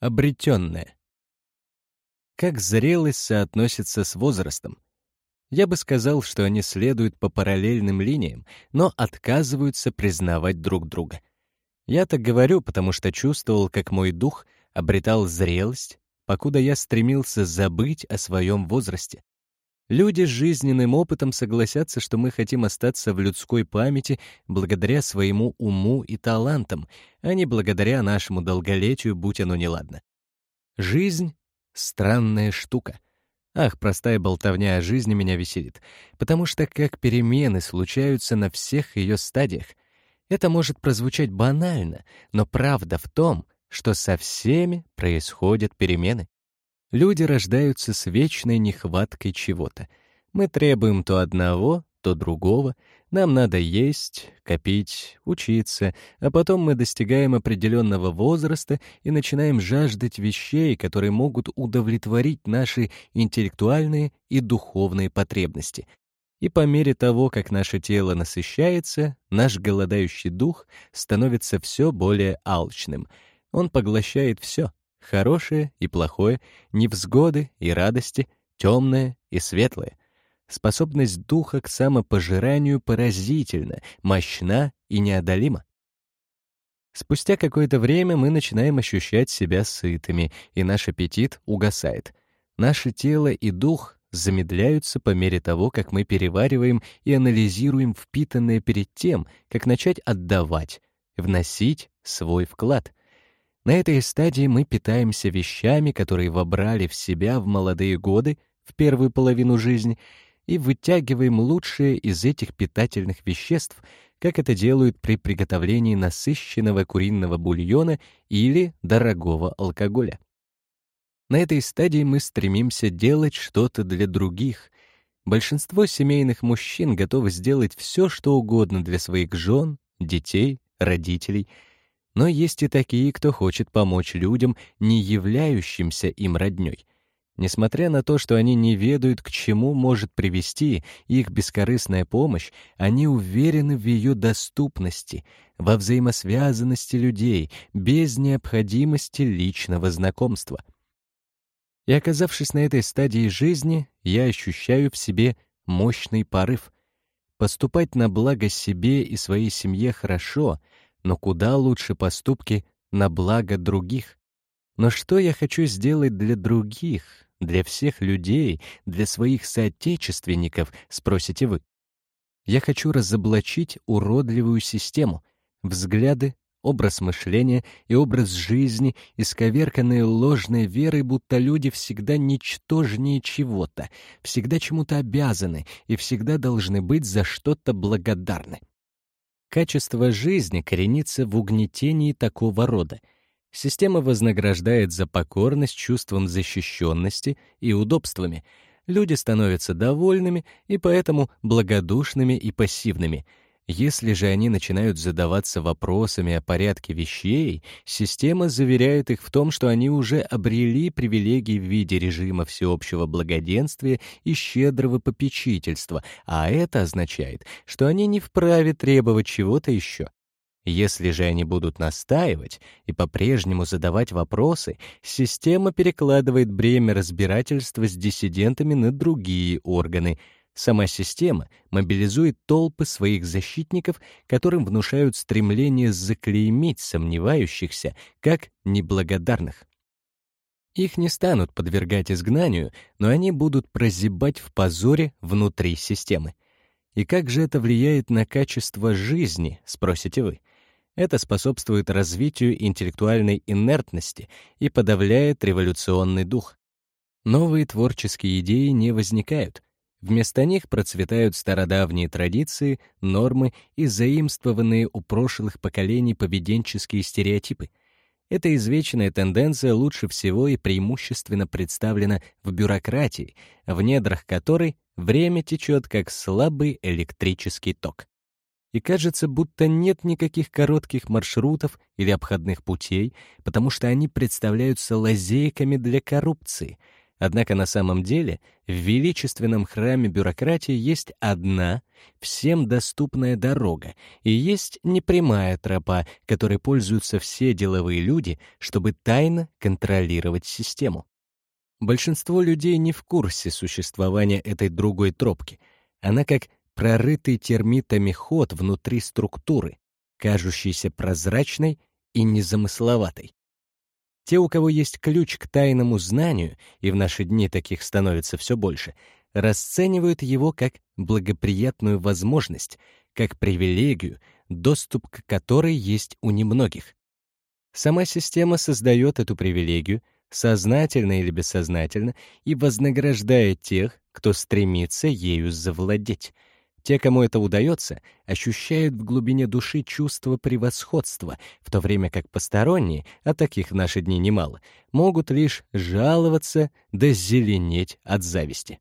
Обретенное. Как зрелость соотносится с возрастом? Я бы сказал, что они следуют по параллельным линиям, но отказываются признавать друг друга. Я так говорю, потому что чувствовал, как мой дух обретал зрелость, покуда я стремился забыть о своем возрасте. Люди с жизненным опытом согласятся, что мы хотим остаться в людской памяти благодаря своему уму и талантам, а не благодаря нашему долголетию, будь оно неладно. Жизнь — странная штука. Ах, простая болтовня о жизни меня веселит, потому что как перемены случаются на всех ее стадиях. Это может прозвучать банально, но правда в том, что со всеми происходят перемены. Люди рождаются с вечной нехваткой чего-то. Мы требуем то одного, то другого. Нам надо есть, копить, учиться, а потом мы достигаем определенного возраста и начинаем жаждать вещей, которые могут удовлетворить наши интеллектуальные и духовные потребности. И по мере того, как наше тело насыщается, наш голодающий дух становится все более алчным. Он поглощает все хорошее и плохое, невзгоды и радости, темное и светлое. Способность духа к самопожиранию поразительна, мощна и неодолима. Спустя какое-то время мы начинаем ощущать себя сытыми, и наш аппетит угасает. Наше тело и дух замедляются по мере того, как мы перевариваем и анализируем впитанное перед тем, как начать отдавать, вносить свой вклад. На этой стадии мы питаемся вещами, которые вобрали в себя в молодые годы, в первую половину жизни, и вытягиваем лучшее из этих питательных веществ, как это делают при приготовлении насыщенного куриного бульона или дорогого алкоголя. На этой стадии мы стремимся делать что-то для других. Большинство семейных мужчин готовы сделать все, что угодно для своих жен, детей, родителей — но есть и такие, кто хочет помочь людям, не являющимся им роднёй. Несмотря на то, что они не ведают, к чему может привести их бескорыстная помощь, они уверены в ее доступности, во взаимосвязанности людей, без необходимости личного знакомства. И оказавшись на этой стадии жизни, я ощущаю в себе мощный порыв. Поступать на благо себе и своей семье хорошо — но куда лучше поступки на благо других. Но что я хочу сделать для других, для всех людей, для своих соотечественников, спросите вы? Я хочу разоблачить уродливую систему, взгляды, образ мышления и образ жизни, исковерканные ложной верой, будто люди всегда ничтожнее чего-то, всегда чему-то обязаны и всегда должны быть за что-то благодарны. Качество жизни коренится в угнетении такого рода. Система вознаграждает за покорность чувством защищенности и удобствами. Люди становятся довольными и поэтому благодушными и пассивными — если же они начинают задаваться вопросами о порядке вещей, система заверяет их в том, что они уже обрели привилегии в виде режима всеобщего благоденствия и щедрого попечительства, а это означает, что они не вправе требовать чего-то еще. Если же они будут настаивать и по-прежнему задавать вопросы, система перекладывает бремя разбирательства с диссидентами на другие органы — Сама система мобилизует толпы своих защитников, которым внушают стремление заклеймить сомневающихся как неблагодарных. Их не станут подвергать изгнанию, но они будут прозябать в позоре внутри системы. И как же это влияет на качество жизни, спросите вы? Это способствует развитию интеллектуальной инертности и подавляет революционный дух. Новые творческие идеи не возникают, Вместо них процветают стародавние традиции, нормы и заимствованные у прошлых поколений поведенческие стереотипы. Эта извечная тенденция лучше всего и преимущественно представлена в бюрократии, в недрах которой время течет как слабый электрический ток. И кажется, будто нет никаких коротких маршрутов или обходных путей, потому что они представляются лазейками для коррупции — Однако на самом деле в величественном храме бюрократии есть одна, всем доступная дорога, и есть непрямая тропа, которой пользуются все деловые люди, чтобы тайно контролировать систему. Большинство людей не в курсе существования этой другой тропки. Она как прорытый термитами ход внутри структуры, кажущийся прозрачной и незамысловатой. Те, у кого есть ключ к тайному знанию, и в наши дни таких становится все больше, расценивают его как благоприятную возможность, как привилегию, доступ к которой есть у немногих. Сама система создает эту привилегию, сознательно или бессознательно, и вознаграждает тех, кто стремится ею завладеть — те, кому это удается, ощущают в глубине души чувство превосходства, в то время как посторонние, а таких в наши дни немало, могут лишь жаловаться да зеленеть от зависти.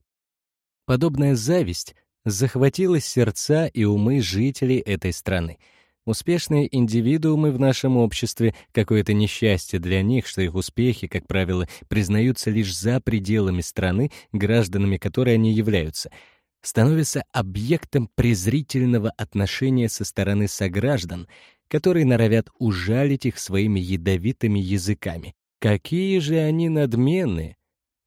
Подобная зависть захватила сердца и умы жителей этой страны. Успешные индивидуумы в нашем обществе — какое-то несчастье для них, что их успехи, как правило, признаются лишь за пределами страны, гражданами которой они являются — становится объектом презрительного отношения со стороны сограждан, которые норовят ужалить их своими ядовитыми языками. Какие же они надменные!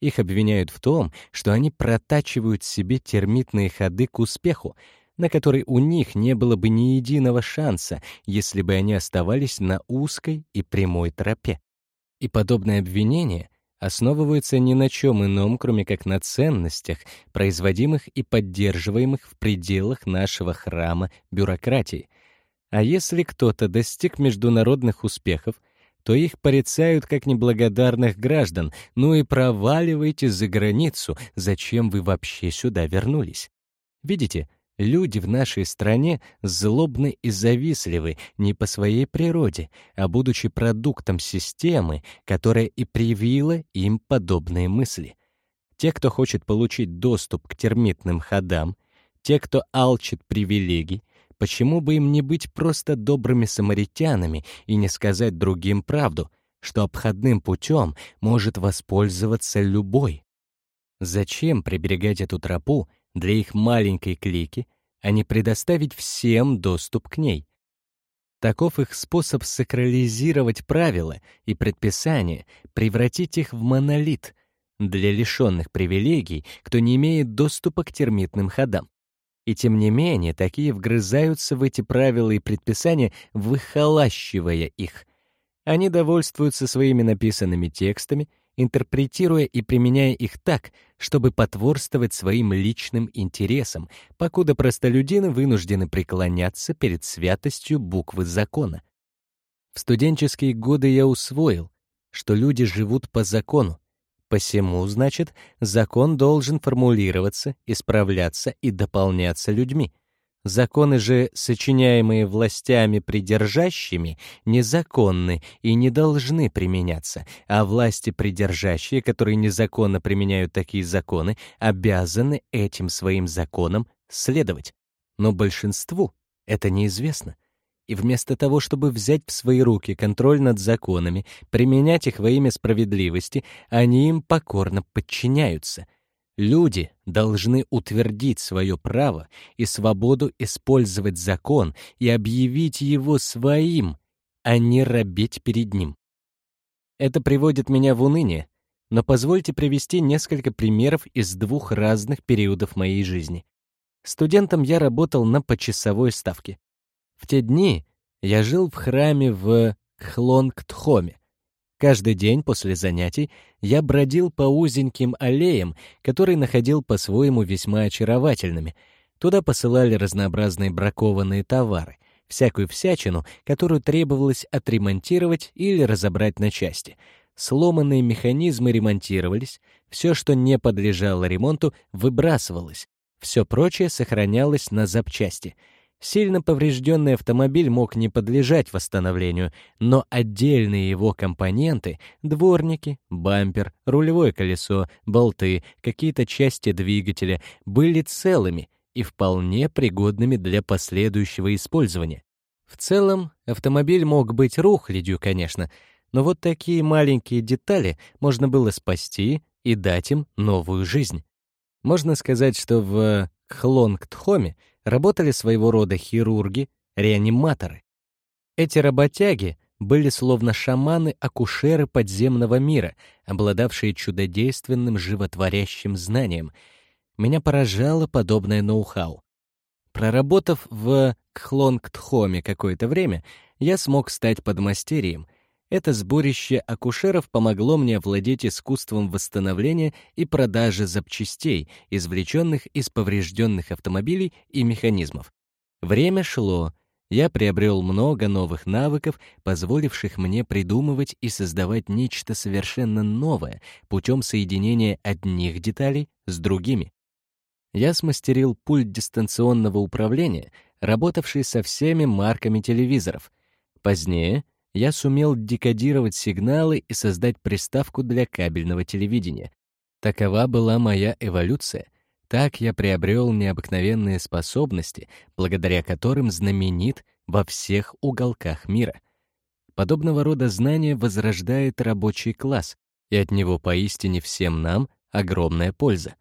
Их обвиняют в том, что они протачивают себе термитные ходы к успеху, на который у них не было бы ни единого шанса, если бы они оставались на узкой и прямой тропе. И подобное обвинение основываются ни на чем ином, кроме как на ценностях, производимых и поддерживаемых в пределах нашего храма бюрократии. А если кто-то достиг международных успехов, то их порицают как неблагодарных граждан, ну и проваливайте за границу, зачем вы вообще сюда вернулись. Видите, Люди в нашей стране злобны и завистливы не по своей природе, а будучи продуктом системы, которая и привила им подобные мысли. Те, кто хочет получить доступ к термитным ходам, те, кто алчит привилегий, почему бы им не быть просто добрыми самаритянами и не сказать другим правду, что обходным путем может воспользоваться любой? Зачем приберегать эту тропу, для их маленькой клики, а не предоставить всем доступ к ней. Таков их способ сакрализировать правила и предписания, превратить их в монолит для лишенных привилегий, кто не имеет доступа к термитным ходам. И тем не менее, такие вгрызаются в эти правила и предписания, выхолащивая их. Они довольствуются своими написанными текстами интерпретируя и применяя их так, чтобы потворствовать своим личным интересам, покуда простолюдины вынуждены преклоняться перед святостью буквы закона. В студенческие годы я усвоил, что люди живут по закону, посему, значит, закон должен формулироваться, исправляться и дополняться людьми. Законы же, сочиняемые властями придержащими, незаконны и не должны применяться, а власти придержащие, которые незаконно применяют такие законы, обязаны этим своим законам следовать. Но большинству это неизвестно. И вместо того, чтобы взять в свои руки контроль над законами, применять их во имя справедливости, они им покорно подчиняются — Люди должны утвердить свое право и свободу использовать закон и объявить его своим, а не робеть перед ним. Это приводит меня в уныние, но позвольте привести несколько примеров из двух разных периодов моей жизни. Студентом я работал на почасовой ставке. В те дни я жил в храме в Хлонгтхоме, Каждый день после занятий я бродил по узеньким аллеям, которые находил по-своему весьма очаровательными. Туда посылали разнообразные бракованные товары, всякую всячину, которую требовалось отремонтировать или разобрать на части. Сломанные механизмы ремонтировались, все, что не подлежало ремонту, выбрасывалось, все прочее сохранялось на запчасти — Сильно поврежденный автомобиль мог не подлежать восстановлению, но отдельные его компоненты — дворники, бампер, рулевое колесо, болты, какие-то части двигателя — были целыми и вполне пригодными для последующего использования. В целом, автомобиль мог быть рухлядью, конечно, но вот такие маленькие детали можно было спасти, и дать им новую жизнь. Можно сказать, что в Хлонгтхоме работали своего рода хирурги, реаниматоры. Эти работяги были словно шаманы-акушеры подземного мира, обладавшие чудодейственным животворящим знанием. Меня поражало подобное ноу-хау. Проработав в Кхлонгтхоме какое-то время, я смог стать подмастерьем. Это сборище акушеров помогло мне овладеть искусством восстановления и продажи запчастей, извлеченных из поврежденных автомобилей и механизмов. Время шло, я приобрел много новых навыков, позволивших мне придумывать и создавать нечто совершенно новое путем соединения одних деталей с другими. Я смастерил пульт дистанционного управления, работавший со всеми марками телевизоров. Позднее я сумел декодировать сигналы и создать приставку для кабельного телевидения. Такова была моя эволюция — так я приобрел необыкновенные способности, благодаря которым знаменит во всех уголках мира. Подобного рода знание возрождает рабочий класс, и от него поистине всем нам огромная польза.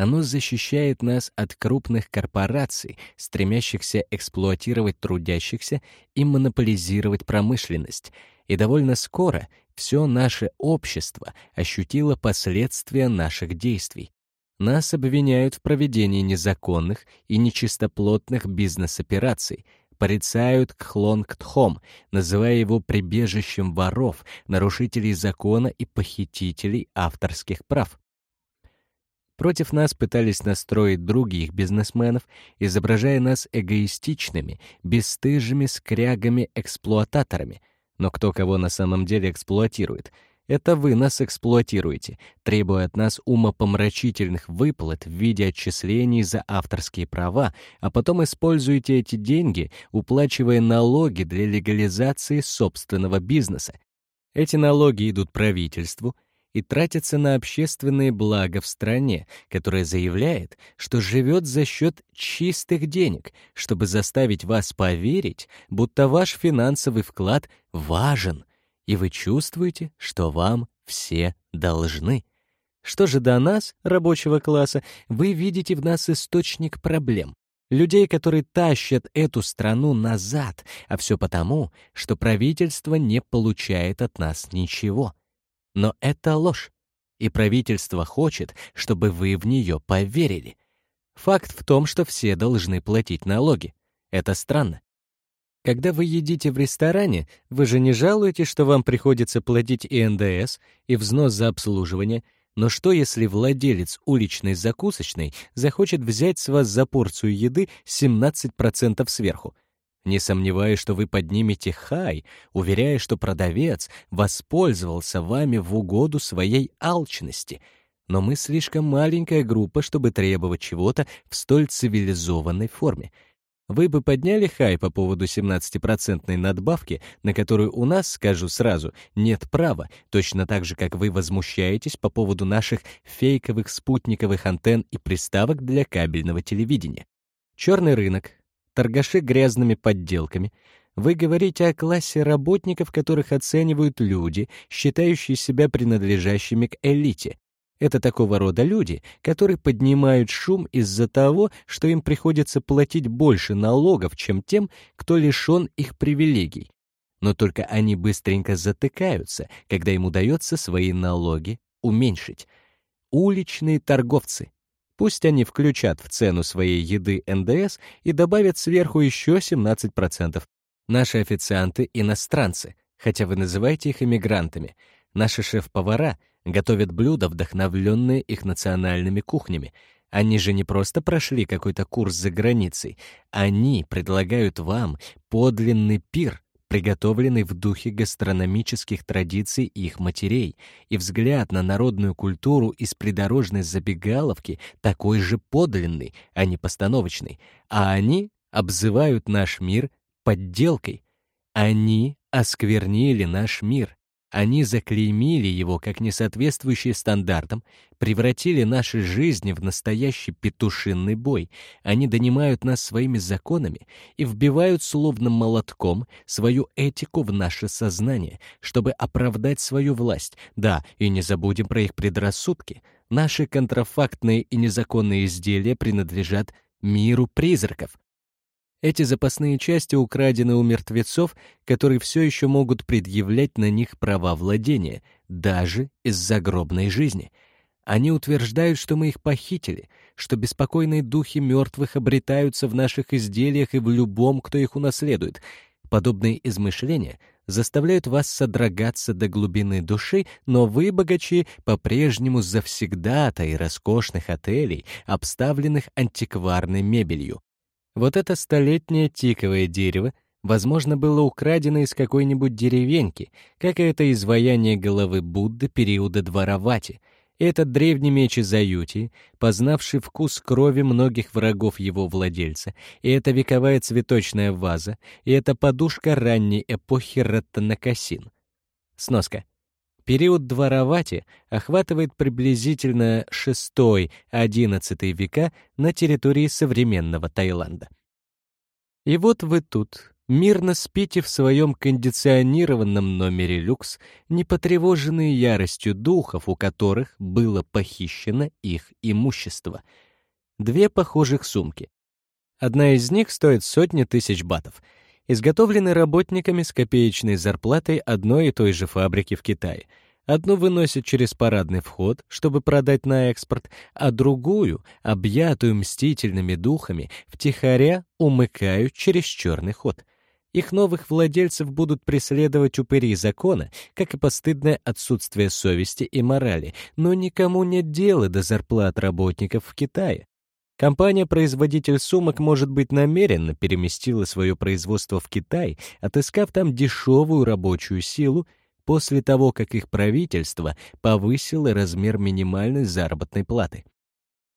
Оно защищает нас от крупных корпораций, стремящихся эксплуатировать трудящихся и монополизировать промышленность, и довольно скоро все наше общество ощутило последствия наших действий. Нас обвиняют в проведении незаконных и нечистоплотных бизнес-операций, порицают Кхлонг-Тхом, называя его прибежищем воров, нарушителей закона и похитителей авторских прав. Против нас пытались настроить других бизнесменов, изображая нас эгоистичными, бесстыжими скрягами-эксплуататорами. Но кто кого на самом деле эксплуатирует — это вы нас эксплуатируете, требуя от нас умопомрачительных выплат в виде отчислений за авторские права, а потом используете эти деньги, уплачивая налоги для легализации собственного бизнеса. Эти налоги идут правительству и тратятся на общественные блага в стране, которая заявляет, что живет за счет чистых денег, чтобы заставить вас поверить, будто ваш финансовый вклад важен, и вы чувствуете, что вам все должны. Что же до нас, рабочего класса, вы видите в нас источник проблем. Людей, которые тащат эту страну назад, а все потому, что правительство не получает от нас ничего. Но это ложь, и правительство хочет, чтобы вы в нее поверили. Факт в том, что все должны платить налоги. Это странно. Когда вы едите в ресторане, вы же не жалуетесь, что вам приходится платить и НДС, и взнос за обслуживание, но что если владелец уличной закусочной захочет взять с вас за порцию еды 17% сверху? Не сомневаюсь, что вы поднимете хай, уверяя, что продавец воспользовался вами в угоду своей алчности. Но мы слишком маленькая группа, чтобы требовать чего-то в столь цивилизованной форме — вы бы подняли хай по поводу 17-процентной надбавки, на которую у нас, скажу сразу, нет права, точно так же, как вы возмущаетесь по поводу наших фейковых спутниковых антенн и приставок для кабельного телевидения. Черный рынок, торгаши грязными подделками. Вы говорите о классе работников, которых оценивают люди, считающие себя принадлежащими к элите, это такого рода люди, которые поднимают шум из-за того, что им приходится платить больше налогов, чем тем, кто лишен их привилегий. Но только они быстренько затыкаются, когда им удается свои налоги уменьшить. Уличные торговцы. Пусть они включат в цену своей еды НДС и добавят сверху еще 17%. Наши официанты — иностранцы, хотя вы называете их иммигрантами. Наши шеф-повара — готовят блюда, вдохновленные их национальными кухнями. Они же не просто прошли какой-то курс за границей, они предлагают вам подлинный пир, приготовленный в духе гастрономических традиций их матерей, и взгляд на народную культуру из придорожной забегаловки такой же подлинный, а не постановочный, а они обзывают наш мир подделкой. Они осквернили наш мир, Они заклеймили его как несоответствующий стандартам, превратили наши жизни в настоящий петушинный бой. Они донимают нас своими законами и вбивают словно молотком свою этику в наше сознание, чтобы оправдать свою власть. Да, и не забудем про их предрассудки. Наши контрафактные и незаконные изделия принадлежат миру призраков, эти запасные части украдены у мертвецов, которые все еще могут предъявлять на них права владения, даже из загробной жизни. Они утверждают, что мы их похитили, что беспокойные духи мертвых обретаются в наших изделиях и в любом, кто их унаследует. Подобные измышления заставляют вас содрогаться до глубины души, но вы, богачи, по-прежнему завсегдата и роскошных отелей, обставленных антикварной мебелью. Вот это столетнее тиковое дерево, возможно, было украдено из какой-нибудь деревеньки, как и это изваяние головы Будды периода Дворовати, и этот древний меч из Аюти, познавший вкус крови многих врагов его владельца, и эта вековая цветочная ваза, и эта подушка ранней эпохи Раттанакасин. Сноска. Период Дворовати охватывает приблизительно VI-XI века на территории современного Таиланда. И вот вы тут, мирно спите в своем кондиционированном номере люкс, не потревоженные яростью духов, у которых было похищено их имущество. Две похожих сумки. Одна из них стоит сотни тысяч батов — изготовлены работниками с копеечной зарплатой одной и той же фабрики в Китае. Одну выносят через парадный вход, чтобы продать на экспорт, а другую, объятую мстительными духами, втихаря умыкают через черный ход. Их новых владельцев будут преследовать упыри закона, как и постыдное отсутствие совести и морали, но никому нет дела до зарплат работников в Китае. Компания-производитель сумок, может быть, намеренно переместила свое производство в Китай, отыскав там дешевую рабочую силу, после того, как их правительство повысило размер минимальной заработной платы.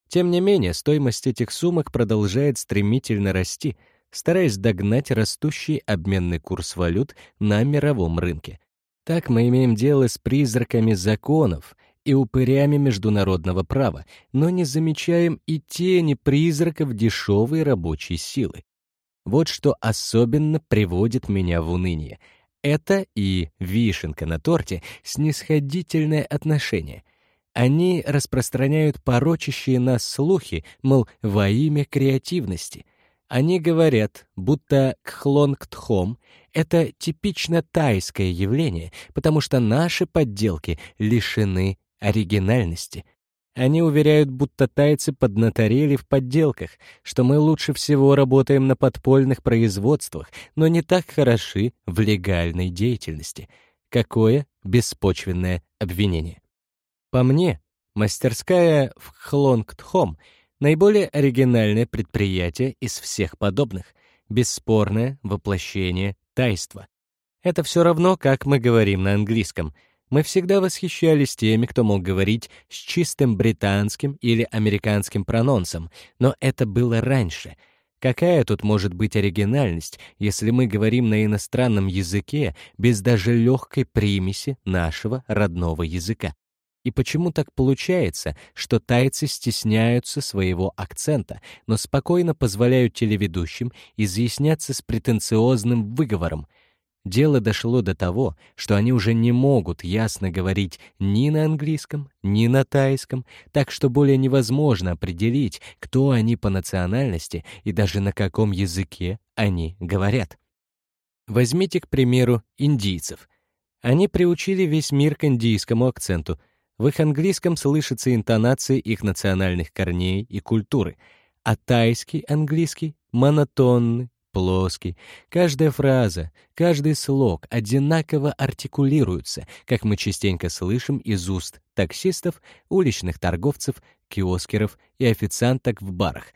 Тем не менее, стоимость этих сумок продолжает стремительно расти, стараясь догнать растущий обменный курс валют на мировом рынке. Так мы имеем дело с призраками законов, и упырями международного права, но не замечаем и тени призраков дешевой рабочей силы. Вот что особенно приводит меня в уныние. Это и вишенка на торте — снисходительное отношение. Они распространяют порочащие нас слухи, мол, во имя креативности. Они говорят, будто кхлонг-тхом — это типично тайское явление, потому что наши подделки лишены оригинальности. Они уверяют, будто тайцы поднаторели в подделках, что мы лучше всего работаем на подпольных производствах, но не так хороши в легальной деятельности. Какое беспочвенное обвинение. По мне, мастерская в Хлонгтхом — наиболее оригинальное предприятие из всех подобных, бесспорное воплощение тайства. Это все равно, как мы говорим на английском — мы всегда восхищались теми, кто мог говорить с чистым британским или американским прононсом, но это было раньше. Какая тут может быть оригинальность, если мы говорим на иностранном языке без даже легкой примеси нашего родного языка? И почему так получается, что тайцы стесняются своего акцента, но спокойно позволяют телеведущим изъясняться с претенциозным выговором — Дело дошло до того, что они уже не могут ясно говорить ни на английском, ни на тайском, так что более невозможно определить, кто они по национальности и даже на каком языке они говорят. Возьмите, к примеру, индийцев. Они приучили весь мир к индийскому акценту. В их английском слышатся интонации их национальных корней и культуры, а тайский английский монотонный, плоский. Каждая фраза, каждый слог одинаково артикулируются, как мы частенько слышим из уст таксистов, уличных торговцев, киоскеров и официанток в барах.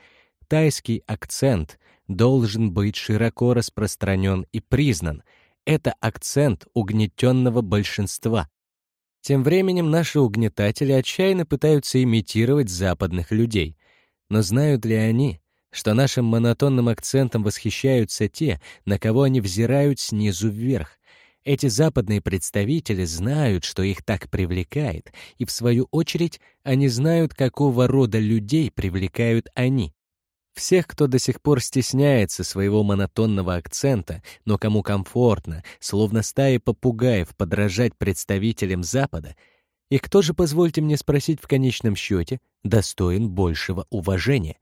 Тайский акцент должен быть широко распространен и признан. Это акцент угнетенного большинства. Тем временем наши угнетатели отчаянно пытаются имитировать западных людей. Но знают ли они, что нашим монотонным акцентом восхищаются те, на кого они взирают снизу вверх. Эти западные представители знают, что их так привлекает, и в свою очередь они знают, какого рода людей привлекают они. Всех, кто до сих пор стесняется своего монотонного акцента, но кому комфортно, словно стаи попугаев, подражать представителям Запада, и кто же, позвольте мне спросить в конечном счете, достоин большего уважения?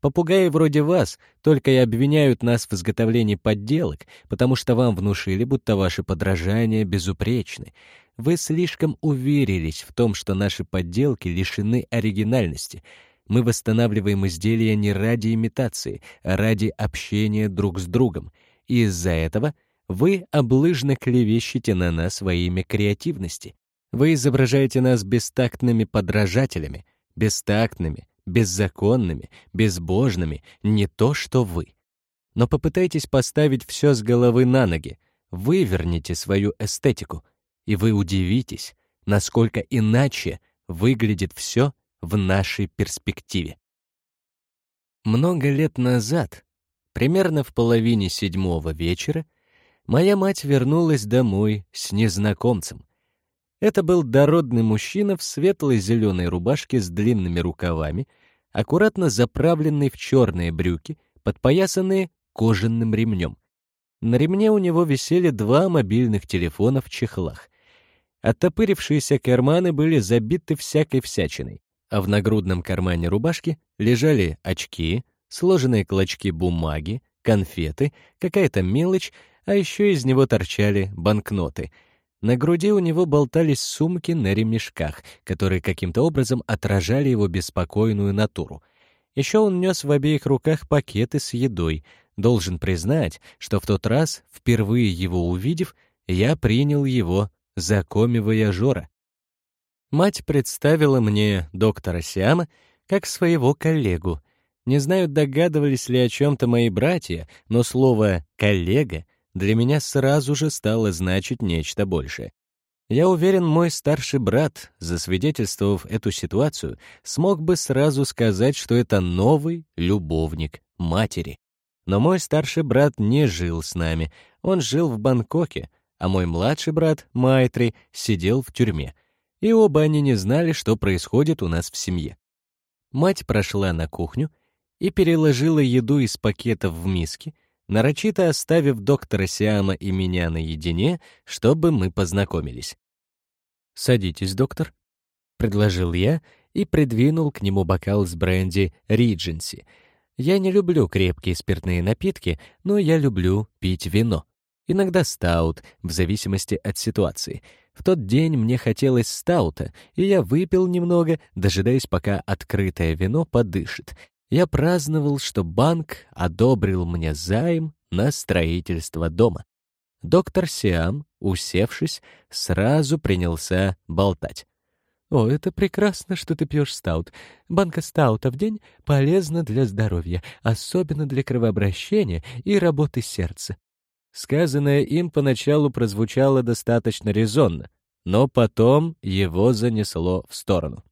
Попугаи вроде вас только и обвиняют нас в изготовлении подделок, потому что вам внушили, будто ваши подражания безупречны. Вы слишком уверились в том, что наши подделки лишены оригинальности. Мы восстанавливаем изделия не ради имитации, а ради общения друг с другом. И из-за этого вы облыжно клевещете на нас во имя креативности. Вы изображаете нас бестактными подражателями, бестактными, беззаконными, безбожными, не то что вы. Но попытайтесь поставить все с головы на ноги, выверните свою эстетику, и вы удивитесь, насколько иначе выглядит все в нашей перспективе. Много лет назад, примерно в половине седьмого вечера, моя мать вернулась домой с незнакомцем. Это был дородный мужчина в светлой зеленой рубашке с длинными рукавами, аккуратно заправленный в черные брюки, подпоясанные кожаным ремнем. На ремне у него висели два мобильных телефона в чехлах. Оттопырившиеся карманы были забиты всякой всячиной, а в нагрудном кармане рубашки лежали очки, сложенные клочки бумаги, конфеты, какая-то мелочь, а еще из него торчали банкноты — на груди у него болтались сумки на ремешках, которые каким-то образом отражали его беспокойную натуру. Еще он нес в обеих руках пакеты с едой. Должен признать, что в тот раз, впервые его увидев, я принял его за коми-вояжера. Мать представила мне доктора Сиама как своего коллегу. Не знаю, догадывались ли о чем-то мои братья, но слово «коллега» для меня сразу же стало значить нечто большее. Я уверен, мой старший брат, засвидетельствовав эту ситуацию, смог бы сразу сказать, что это новый любовник матери. Но мой старший брат не жил с нами, он жил в Бангкоке, а мой младший брат, Майтри, сидел в тюрьме. И оба они не знали, что происходит у нас в семье. Мать прошла на кухню и переложила еду из пакетов в миски, нарочито оставив доктора Сиама и меня наедине, чтобы мы познакомились. «Садитесь, доктор», — предложил я и придвинул к нему бокал с бренди «Ридженси». Я не люблю крепкие спиртные напитки, но я люблю пить вино. Иногда стаут, в зависимости от ситуации. В тот день мне хотелось стаута, и я выпил немного, дожидаясь, пока открытое вино подышит, я праздновал, что банк одобрил мне займ на строительство дома. Доктор Сиам, усевшись, сразу принялся болтать. «О, это прекрасно, что ты пьешь стаут. Банка стаута в день полезна для здоровья, особенно для кровообращения и работы сердца». Сказанное им поначалу прозвучало достаточно резонно, но потом его занесло в сторону.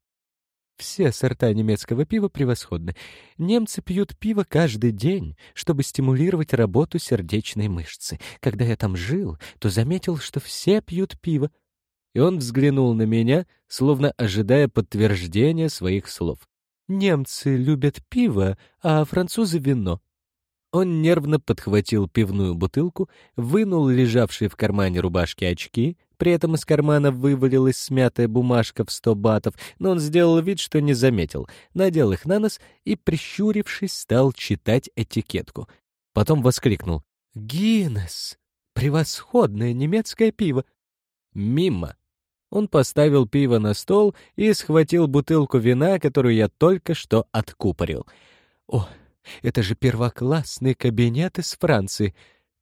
Все сорта немецкого пива превосходны. Немцы пьют пиво каждый день, чтобы стимулировать работу сердечной мышцы. Когда я там жил, то заметил, что все пьют пиво. И он взглянул на меня, словно ожидая подтверждения своих слов. Немцы любят пиво, а французы — вино. Он нервно подхватил пивную бутылку, вынул лежавшие в кармане рубашки очки, при этом из кармана вывалилась смятая бумажка в сто батов, но он сделал вид, что не заметил, надел их на нос и, прищурившись, стал читать этикетку. Потом воскликнул. «Гиннес! Превосходное немецкое пиво!» «Мимо!» Он поставил пиво на стол и схватил бутылку вина, которую я только что откупорил. «О, это же первоклассный кабинет из Франции!»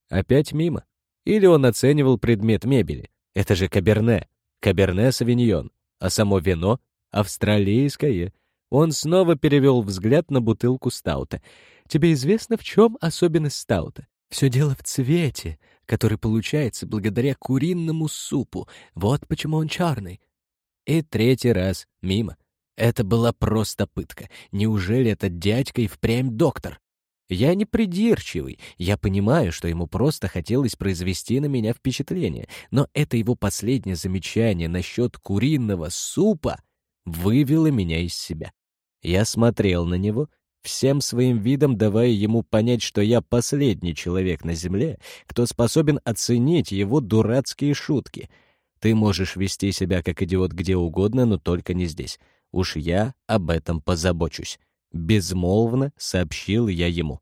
Опять мимо. Или он оценивал предмет мебели. Это же Каберне, Каберне-Савиньон, а само вино — австралийское. Он снова перевел взгляд на бутылку стаута. «Тебе известно, в чем особенность стаута? Все дело в цвете, который получается благодаря куриному супу. Вот почему он черный». И третий раз мимо. Это была просто пытка. Неужели этот дядька и впрямь доктор? Я не придирчивый, я понимаю, что ему просто хотелось произвести на меня впечатление, но это его последнее замечание насчет куриного супа вывело меня из себя. Я смотрел на него, всем своим видом давая ему понять, что я последний человек на земле, кто способен оценить его дурацкие шутки. Ты можешь вести себя как идиот где угодно, но только не здесь. Уж я об этом позабочусь. Безмолвно сообщил я ему.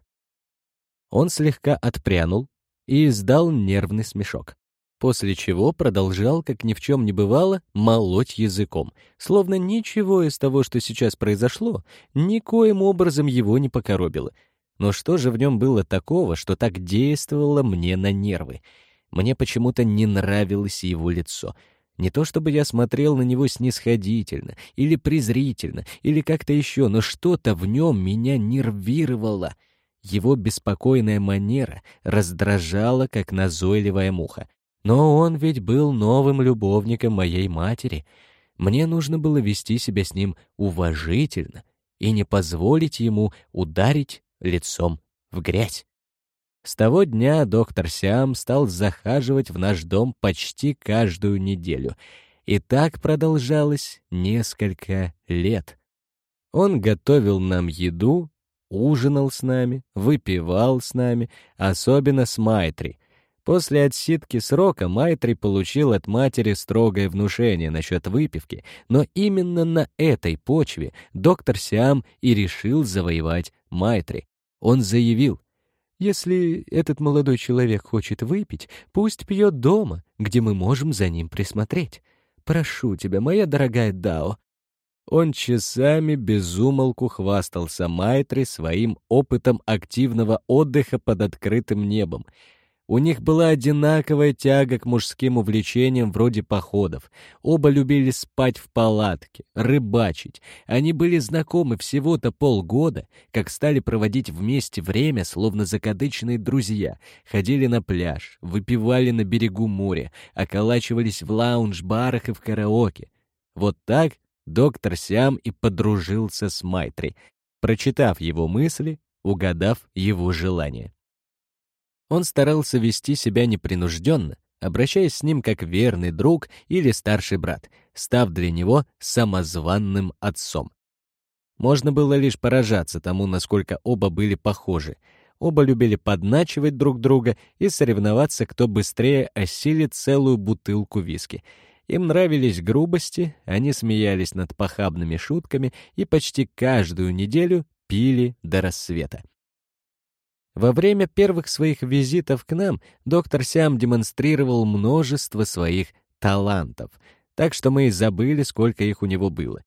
Он слегка отпрянул и издал нервный смешок после чего продолжал, как ни в чем не бывало, молоть языком, словно ничего из того, что сейчас произошло, никоим образом его не покоробило. Но что же в нем было такого, что так действовало мне на нервы? Мне почему-то не нравилось его лицо. Не то чтобы я смотрел на него снисходительно, или презрительно, или как-то еще, но что-то в нем меня нервировало. Его беспокойная манера раздражала, как назойливая муха. Но он ведь был новым любовником моей матери. Мне нужно было вести себя с ним уважительно и не позволить ему ударить лицом в грязь. С того дня доктор Сиам стал захаживать в наш дом почти каждую неделю. И так продолжалось несколько лет. Он готовил нам еду, ужинал с нами, выпивал с нами, особенно с Майтри, После отсидки срока Майтри получил от матери строгое внушение насчет выпивки, но именно на этой почве доктор Сиам и решил завоевать Майтри. Он заявил, «Если этот молодой человек хочет выпить, пусть пьет дома, где мы можем за ним присмотреть. Прошу тебя, моя дорогая Дао». Он часами безумолку хвастался Майтри своим опытом активного отдыха под открытым небом — у них была одинаковая тяга к мужским увлечениям вроде походов. Оба любили спать в палатке, рыбачить. Они были знакомы всего-то полгода, как стали проводить вместе время, словно закадычные друзья. Ходили на пляж, выпивали на берегу моря, околачивались в лаунж-барах и в караоке. Вот так доктор Сиам и подружился с Майтри, прочитав его мысли, угадав его желания. Он старался вести себя непринужденно, обращаясь с ним как верный друг или старший брат, став для него самозванным отцом. Можно было лишь поражаться тому, насколько оба были похожи. Оба любили подначивать друг друга и соревноваться, кто быстрее осилит целую бутылку виски. Им нравились грубости, они смеялись над похабными шутками и почти каждую неделю пили до рассвета. Во время первых своих визитов к нам доктор Сям демонстрировал множество своих талантов, так что мы забыли, сколько их у него было.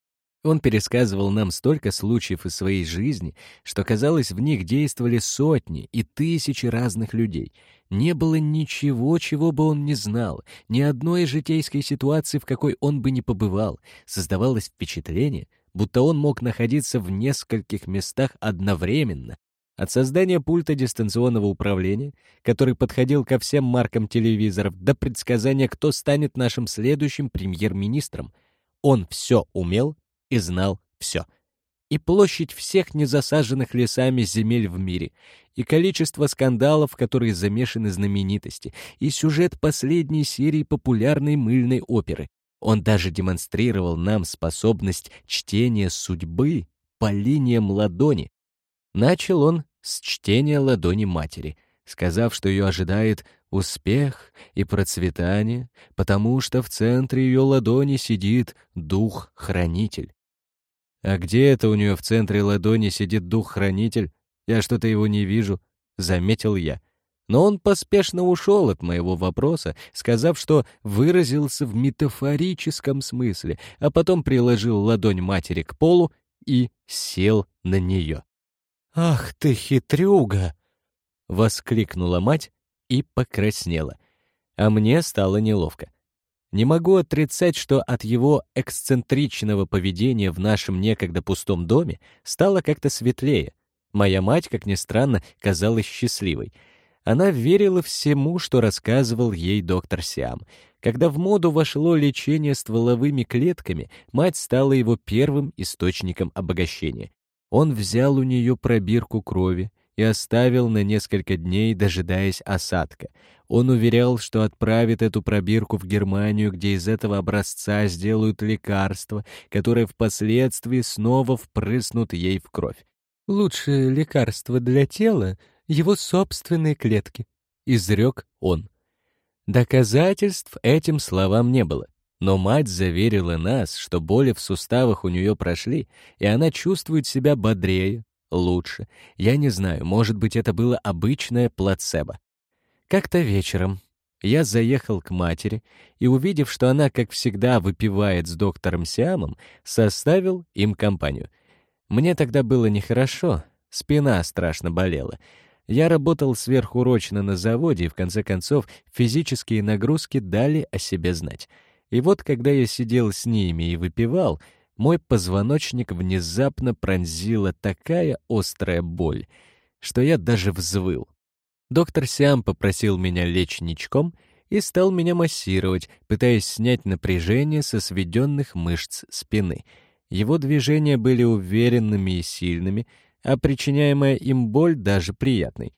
Он пересказывал нам столько случаев из своей жизни, что, казалось, в них действовали сотни и тысячи разных людей. Не было ничего, чего бы он не знал, ни одной житейской ситуации, в какой он бы не побывал. Создавалось впечатление, будто он мог находиться в нескольких местах одновременно, от создания пульта дистанционного управления, который подходил ко всем маркам телевизоров, до предсказания, кто станет нашим следующим премьер-министром, он все умел и знал все. И площадь всех незасаженных лесами земель в мире, и количество скандалов, в которые замешаны знаменитости, и сюжет последней серии популярной мыльной оперы. Он даже демонстрировал нам способность чтения судьбы по линиям ладони, Начал он с чтения ладони матери, сказав, что ее ожидает успех и процветание, потому что в центре ее ладони сидит дух-хранитель. А где это у нее в центре ладони сидит дух-хранитель? Я что-то его не вижу, — заметил я. Но он поспешно ушел от моего вопроса, сказав, что выразился в метафорическом смысле, а потом приложил ладонь матери к полу и сел на нее. «Ах ты хитрюга!» — воскликнула мать и покраснела. А мне стало неловко. Не могу отрицать, что от его эксцентричного поведения в нашем некогда пустом доме стало как-то светлее. Моя мать, как ни странно, казалась счастливой. Она верила всему, что рассказывал ей доктор Сиам. Когда в моду вошло лечение стволовыми клетками, мать стала его первым источником обогащения. Он взял у нее пробирку крови и оставил на несколько дней, дожидаясь осадка. Он уверял, что отправит эту пробирку в Германию, где из этого образца сделают лекарство, которое впоследствии снова впрыснут ей в кровь. «Лучшее лекарство для тела — его собственные клетки», — изрек он. Доказательств этим словам не было. Но мать заверила нас, что боли в суставах у нее прошли, и она чувствует себя бодрее, лучше. Я не знаю, может быть, это было обычное плацебо. Как-то вечером я заехал к матери и, увидев, что она, как всегда, выпивает с доктором Сиамом, составил им компанию. Мне тогда было нехорошо, спина страшно болела. Я работал сверхурочно на заводе, и в конце концов физические нагрузки дали о себе знать — и вот, когда я сидел с ними и выпивал, мой позвоночник внезапно пронзила такая острая боль, что я даже взвыл. Доктор Сиам попросил меня лечь ничком и стал меня массировать, пытаясь снять напряжение со сведенных мышц спины. Его движения были уверенными и сильными, а причиняемая им боль даже приятной.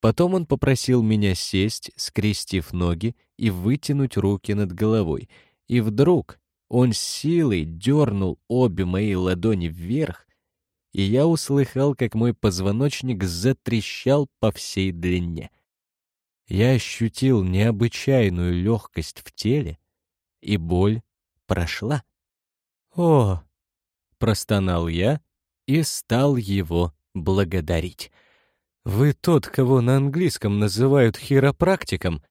Потом он попросил меня сесть, скрестив ноги и вытянуть руки над головой — и вдруг он силой дернул обе мои ладони вверх, и я услыхал, как мой позвоночник затрещал по всей длине. Я ощутил необычайную легкость в теле, и боль прошла. «О!» — простонал я и стал его благодарить. «Вы тот, кого на английском называют хиропрактиком?»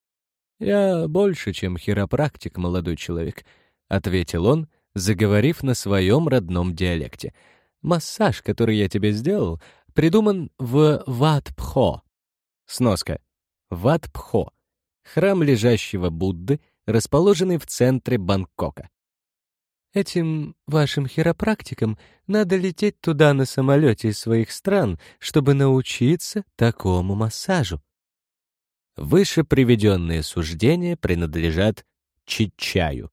«Я больше, чем хиропрактик, молодой человек», — ответил он, заговорив на своем родном диалекте. «Массаж, который я тебе сделал, придуман в Ватпхо». Сноска. Ватпхо. Храм лежащего Будды, расположенный в центре Бангкока. Этим вашим хиропрактикам надо лететь туда на самолете из своих стран, чтобы научиться такому массажу. Выше приведенные суждения принадлежат Чичаю.